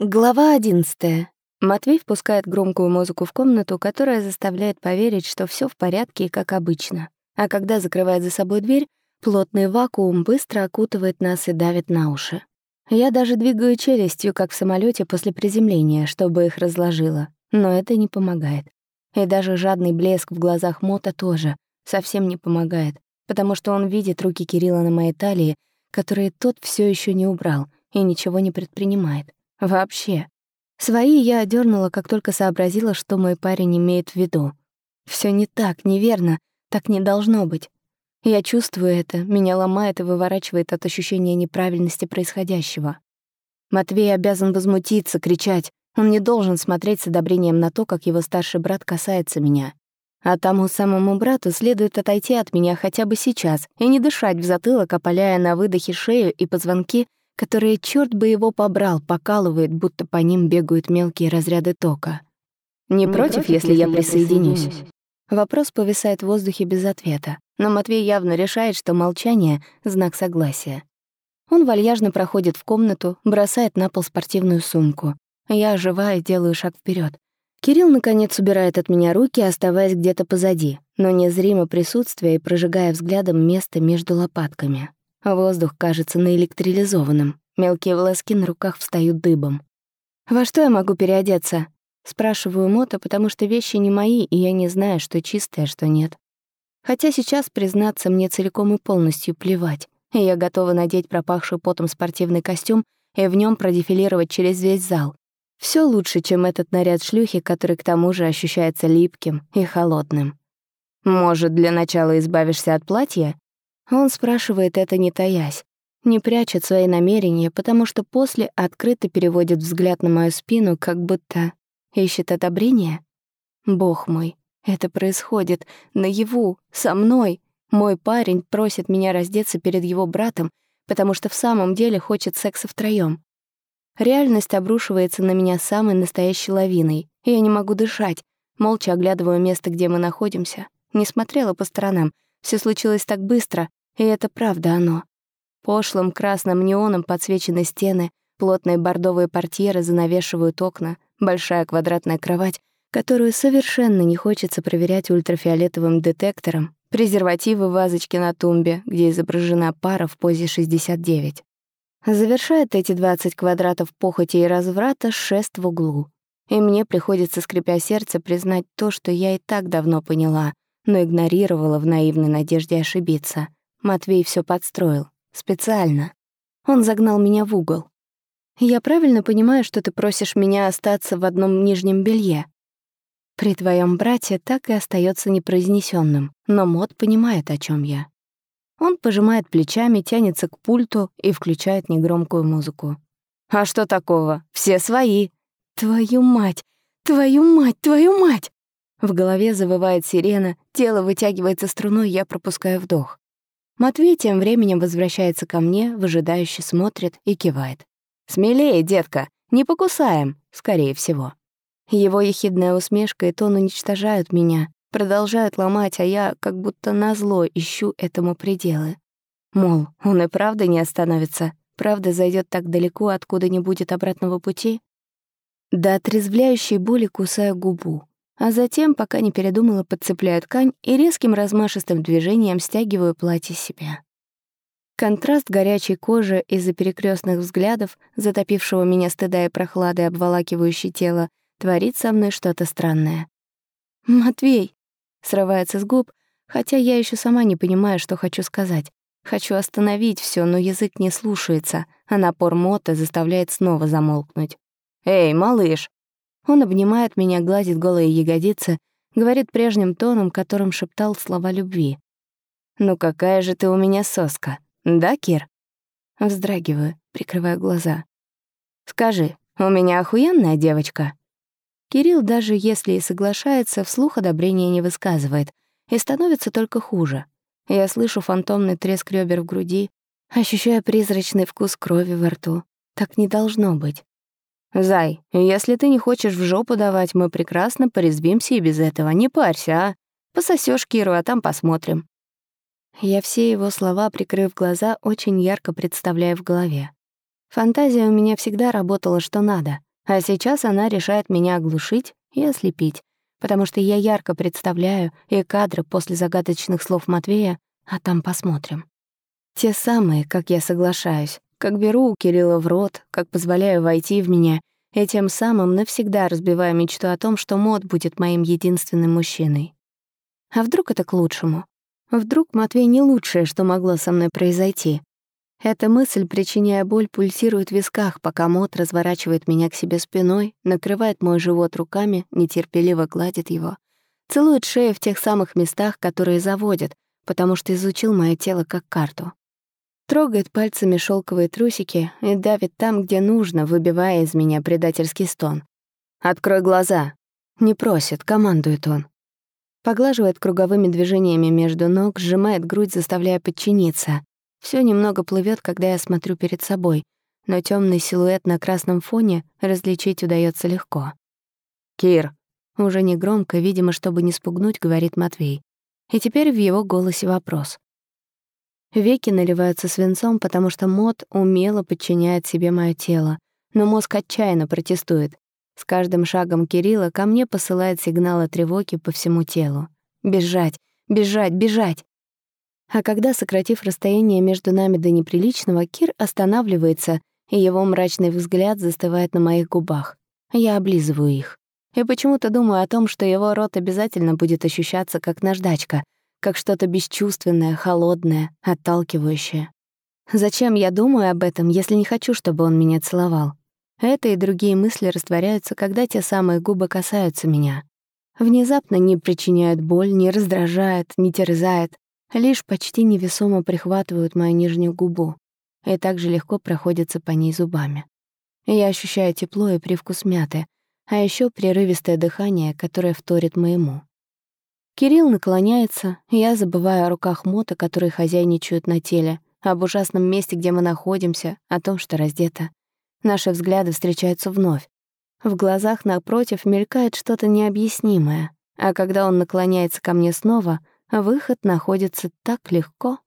Глава одиннадцатая. Матвей впускает громкую музыку в комнату, которая заставляет поверить, что все в порядке и как обычно. А когда закрывает за собой дверь, плотный вакуум быстро окутывает нас и давит на уши. Я даже двигаю челюстью, как в самолете после приземления, чтобы их разложило. Но это не помогает. И даже жадный блеск в глазах Мота тоже совсем не помогает, потому что он видит руки Кирилла на моей талии, которые тот все еще не убрал и ничего не предпринимает. Вообще. Свои я одернула, как только сообразила, что мой парень имеет в виду. Все не так, неверно, так не должно быть. Я чувствую это, меня ломает и выворачивает от ощущения неправильности происходящего. Матвей обязан возмутиться, кричать. Он не должен смотреть с одобрением на то, как его старший брат касается меня. А тому самому брату следует отойти от меня хотя бы сейчас и не дышать в затылок, опаляя на выдохе шею и позвонки, которые, черт бы его побрал, покалывает, будто по ним бегают мелкие разряды тока. «Не, Не против, против, если я присоединюсь?» Вопрос повисает в воздухе без ответа, но Матвей явно решает, что молчание — знак согласия. Он вальяжно проходит в комнату, бросает на пол спортивную сумку. Я оживаю, делаю шаг вперед. Кирилл, наконец, убирает от меня руки, оставаясь где-то позади, но незримо присутствия и прожигая взглядом место между лопатками. Воздух кажется наэлектрилизованным. Мелкие волоски на руках встают дыбом. «Во что я могу переодеться?» Спрашиваю Мота, потому что вещи не мои, и я не знаю, что чистое, что нет. Хотя сейчас, признаться, мне целиком и полностью плевать, и я готова надеть пропахший потом спортивный костюм и в нем продефилировать через весь зал. Все лучше, чем этот наряд шлюхи, который к тому же ощущается липким и холодным. «Может, для начала избавишься от платья?» Он спрашивает это не таясь, не прячет свои намерения, потому что после открыто переводит взгляд на мою спину, как будто ищет одобрения. Бог мой, это происходит наяву, со мной. Мой парень просит меня раздеться перед его братом, потому что в самом деле хочет секса втроём. Реальность обрушивается на меня самой настоящей лавиной, я не могу дышать, молча оглядываю место, где мы находимся. Не смотрела по сторонам, все случилось так быстро, и это правда оно. Пошлым красным неоном подсвечены стены, плотные бордовые портьеры занавешивают окна, большая квадратная кровать, которую совершенно не хочется проверять ультрафиолетовым детектором, презервативы в вазочке на тумбе, где изображена пара в позе 69. Завершает эти 20 квадратов похоти и разврата шест в углу. И мне приходится, скрипя сердце, признать то, что я и так давно поняла — но игнорировала в наивной надежде ошибиться. Матвей все подстроил. Специально. Он загнал меня в угол. «Я правильно понимаю, что ты просишь меня остаться в одном нижнем белье?» При твоем брате так и остается непроизнесенным, но Мод понимает, о чем я. Он пожимает плечами, тянется к пульту и включает негромкую музыку. «А что такого? Все свои!» «Твою мать! Твою мать! Твою мать!» В голове завывает сирена, тело вытягивается струной, я пропускаю вдох. Матвей тем временем возвращается ко мне, выжидающе смотрит и кивает. «Смелее, детка, не покусаем, скорее всего». Его ехидная усмешка и тон уничтожают меня, продолжают ломать, а я как будто назло ищу этому пределы. Мол, он и правда не остановится, правда зайдет так далеко, откуда не будет обратного пути? До отрезвляющей боли кусаю губу, а затем, пока не передумала, подцепляю ткань и резким размашистым движением стягиваю платье себя. Контраст горячей кожи из-за перекрестных взглядов, затопившего меня стыда и прохлады, обволакивающей тело, творит со мной что-то странное. «Матвей!» — срывается с губ, хотя я еще сама не понимаю, что хочу сказать. Хочу остановить все, но язык не слушается, а напор мота заставляет снова замолкнуть. «Эй, малыш!» Он обнимает меня, гладит голые ягодицы, говорит прежним тоном, которым шептал слова любви. «Ну какая же ты у меня соска, да, Кир?» Вздрагиваю, прикрываю глаза. «Скажи, у меня охуенная девочка?» Кирилл, даже если и соглашается, вслух одобрения не высказывает, и становится только хуже. Я слышу фантомный треск ребер в груди, ощущаю призрачный вкус крови во рту. Так не должно быть. «Зай, если ты не хочешь в жопу давать, мы прекрасно порезвимся и без этого. Не парься, а? Пососёшь Киру, а там посмотрим». Я все его слова, прикрыв глаза, очень ярко представляю в голове. Фантазия у меня всегда работала что надо, а сейчас она решает меня оглушить и ослепить, потому что я ярко представляю и кадры после загадочных слов Матвея, а там посмотрим. Те самые, как я соглашаюсь, как беру у Кирилла в рот, как позволяю войти в меня, и тем самым навсегда разбиваю мечту о том, что Мод будет моим единственным мужчиной. А вдруг это к лучшему? Вдруг Матвей не лучшее, что могло со мной произойти? Эта мысль, причиняя боль, пульсирует в висках, пока Мот разворачивает меня к себе спиной, накрывает мой живот руками, нетерпеливо гладит его, целует шею в тех самых местах, которые заводят, потому что изучил мое тело как карту. Трогает пальцами шелковые трусики и давит там, где нужно, выбивая из меня предательский стон. «Открой глаза!» Не просит, командует он. Поглаживает круговыми движениями между ног, сжимает грудь, заставляя подчиниться. Все немного плывет, когда я смотрю перед собой, но темный силуэт на красном фоне различить удается легко. «Кир!» Уже не громко, видимо, чтобы не спугнуть, говорит Матвей. И теперь в его голосе вопрос. Веки наливаются свинцом, потому что мод умело подчиняет себе мое тело, но мозг отчаянно протестует. С каждым шагом Кирилла ко мне посылает сигналы тревоги по всему телу. Бежать, бежать, бежать. А когда, сократив расстояние между нами до неприличного, Кир останавливается, и его мрачный взгляд застывает на моих губах. Я облизываю их. И почему-то думаю о том, что его рот обязательно будет ощущаться как наждачка, как что-то бесчувственное, холодное, отталкивающее. Зачем я думаю об этом, если не хочу, чтобы он меня целовал? Это и другие мысли растворяются, когда те самые губы касаются меня. Внезапно не причиняют боль, не раздражают, не терзают, лишь почти невесомо прихватывают мою нижнюю губу и также легко проходятся по ней зубами. Я ощущаю тепло и привкус мяты, а еще прерывистое дыхание, которое вторит моему. Кирилл наклоняется, я забываю о руках Мота, которые хозяйничают на теле, об ужасном месте, где мы находимся, о том, что раздето. Наши взгляды встречаются вновь. В глазах напротив мелькает что-то необъяснимое, а когда он наклоняется ко мне снова, выход находится так легко,